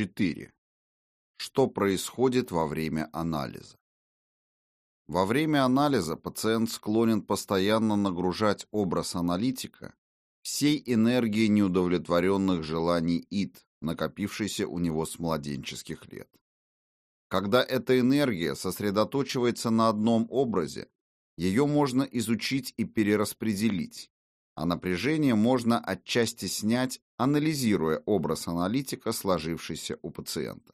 4. Что происходит во время анализа? Во время анализа пациент склонен постоянно нагружать образ аналитика всей энергией неудовлетворенных желаний ид, накопившейся у него с младенческих лет. Когда эта энергия сосредоточивается на одном образе, ее можно изучить и перераспределить, а напряжение можно отчасти снять, анализируя образ аналитика, сложившийся у пациента.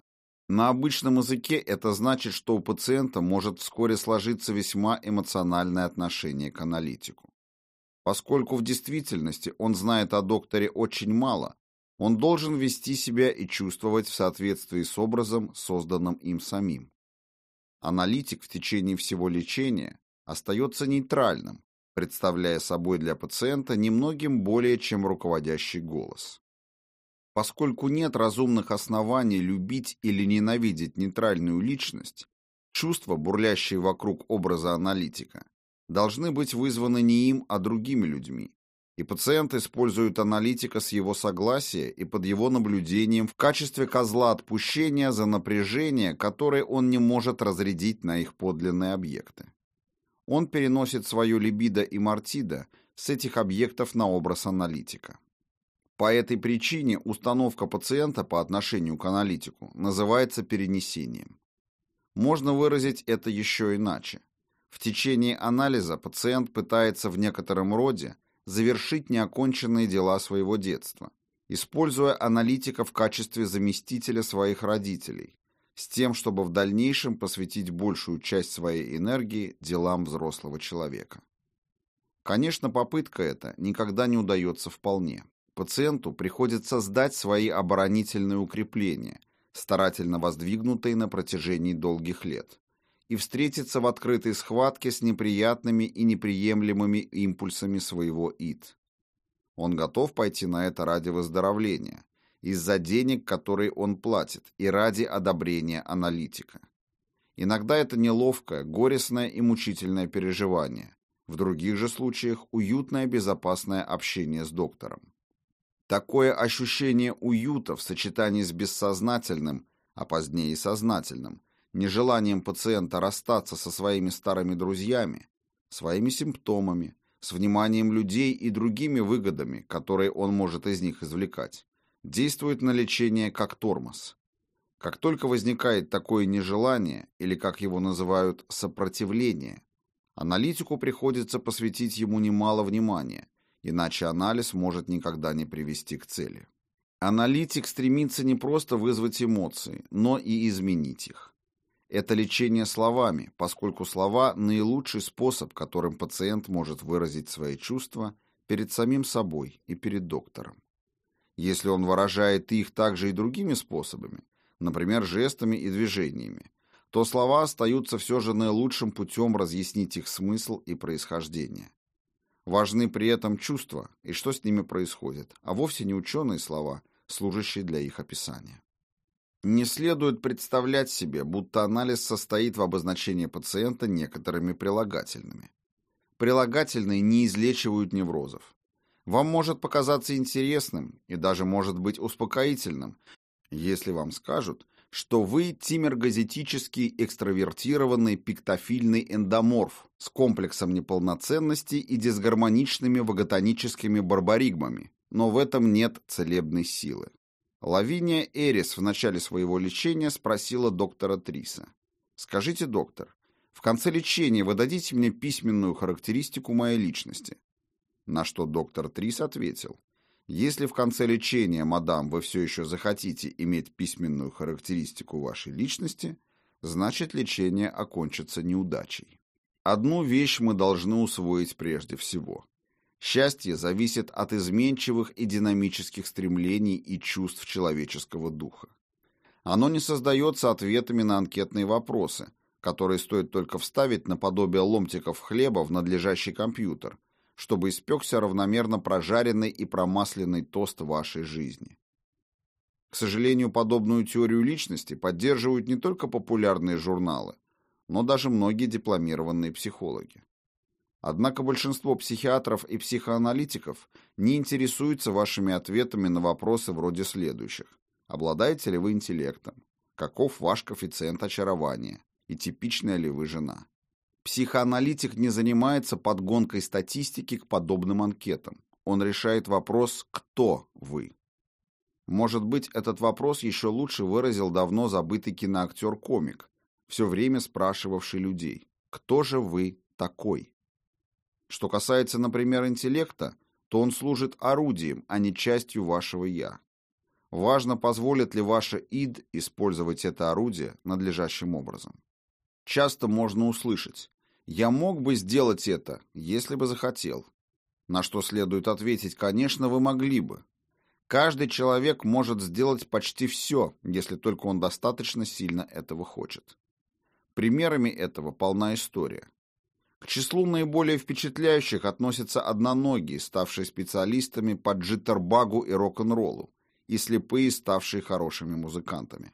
На обычном языке это значит, что у пациента может вскоре сложиться весьма эмоциональное отношение к аналитику. Поскольку в действительности он знает о докторе очень мало, он должен вести себя и чувствовать в соответствии с образом, созданным им самим. Аналитик в течение всего лечения остается нейтральным, представляя собой для пациента немногим более чем руководящий голос. Поскольку нет разумных оснований любить или ненавидеть нейтральную личность, чувства, бурлящие вокруг образа аналитика, должны быть вызваны не им, а другими людьми. И пациент использует аналитика с его согласия и под его наблюдением в качестве козла отпущения за напряжение, которое он не может разрядить на их подлинные объекты. Он переносит свое либидо и мартидо с этих объектов на образ аналитика. По этой причине установка пациента по отношению к аналитику называется перенесением. Можно выразить это еще иначе. В течение анализа пациент пытается в некотором роде завершить неоконченные дела своего детства, используя аналитика в качестве заместителя своих родителей, с тем, чтобы в дальнейшем посвятить большую часть своей энергии делам взрослого человека. Конечно, попытка эта никогда не удается вполне. Пациенту приходится сдать свои оборонительные укрепления, старательно воздвигнутые на протяжении долгих лет, и встретиться в открытой схватке с неприятными и неприемлемыми импульсами своего ид. Он готов пойти на это ради выздоровления, из-за денег, которые он платит, и ради одобрения аналитика. Иногда это неловкое, горестное и мучительное переживание. В других же случаях уютное, безопасное общение с доктором. Такое ощущение уюта в сочетании с бессознательным, а позднее и сознательным, нежеланием пациента расстаться со своими старыми друзьями, своими симптомами, с вниманием людей и другими выгодами, которые он может из них извлекать, действует на лечение как тормоз. Как только возникает такое нежелание, или, как его называют, сопротивление, аналитику приходится посвятить ему немало внимания, иначе анализ может никогда не привести к цели. Аналитик стремится не просто вызвать эмоции, но и изменить их. Это лечение словами, поскольку слова – наилучший способ, которым пациент может выразить свои чувства перед самим собой и перед доктором. Если он выражает их также и другими способами, например, жестами и движениями, то слова остаются все же наилучшим путем разъяснить их смысл и происхождение. Важны при этом чувства и что с ними происходит, а вовсе не ученые слова, служащие для их описания. Не следует представлять себе, будто анализ состоит в обозначении пациента некоторыми прилагательными. Прилагательные не излечивают неврозов. Вам может показаться интересным и даже может быть успокоительным, если вам скажут, что вы тимергазетический экстравертированный пиктофильный эндоморф с комплексом неполноценности и дисгармоничными ваготоническими барбаригмами, но в этом нет целебной силы. Лавиния Эрис в начале своего лечения спросила доктора Триса. «Скажите, доктор, в конце лечения вы дадите мне письменную характеристику моей личности?» На что доктор Трис ответил, «Если в конце лечения, мадам, вы все еще захотите иметь письменную характеристику вашей личности, значит лечение окончится неудачей. Одну вещь мы должны усвоить прежде всего. Счастье зависит от изменчивых и динамических стремлений и чувств человеческого духа. Оно не создается ответами на анкетные вопросы, которые стоит только вставить наподобие ломтиков хлеба в надлежащий компьютер, чтобы испекся равномерно прожаренный и промасленный тост вашей жизни. К сожалению, подобную теорию личности поддерживают не только популярные журналы, но даже многие дипломированные психологи. Однако большинство психиатров и психоаналитиков не интересуются вашими ответами на вопросы вроде следующих. Обладаете ли вы интеллектом? Каков ваш коэффициент очарования? И типичная ли вы жена? Психоаналитик не занимается подгонкой статистики к подобным анкетам. Он решает вопрос «Кто вы?». Может быть, этот вопрос еще лучше выразил давно забытый киноактер-комик, все время спрашивавший людей «Кто же вы такой?». Что касается, например, интеллекта, то он служит орудием, а не частью вашего «я». Важно, позволит ли ваше «ид» использовать это орудие надлежащим образом. Часто можно услышать «я мог бы сделать это, если бы захотел». На что следует ответить «конечно, вы могли бы». Каждый человек может сделать почти все, если только он достаточно сильно этого хочет. Примерами этого полна история. К числу наиболее впечатляющих относятся одноногие, ставшие специалистами по джиттербагу и рок-н-роллу, и слепые, ставшие хорошими музыкантами.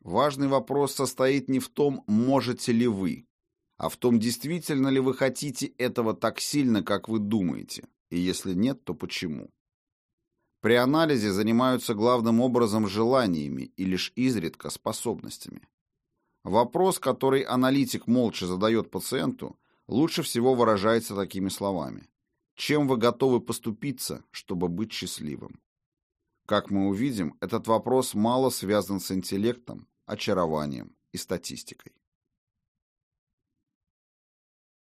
Важный вопрос состоит не в том, можете ли вы, а в том, действительно ли вы хотите этого так сильно, как вы думаете, и если нет, то почему. При анализе занимаются главным образом желаниями и лишь изредка способностями. Вопрос, который аналитик молча задает пациенту, лучше всего выражается такими словами. Чем вы готовы поступиться, чтобы быть счастливым? Как мы увидим, этот вопрос мало связан с интеллектом, очарованием и статистикой.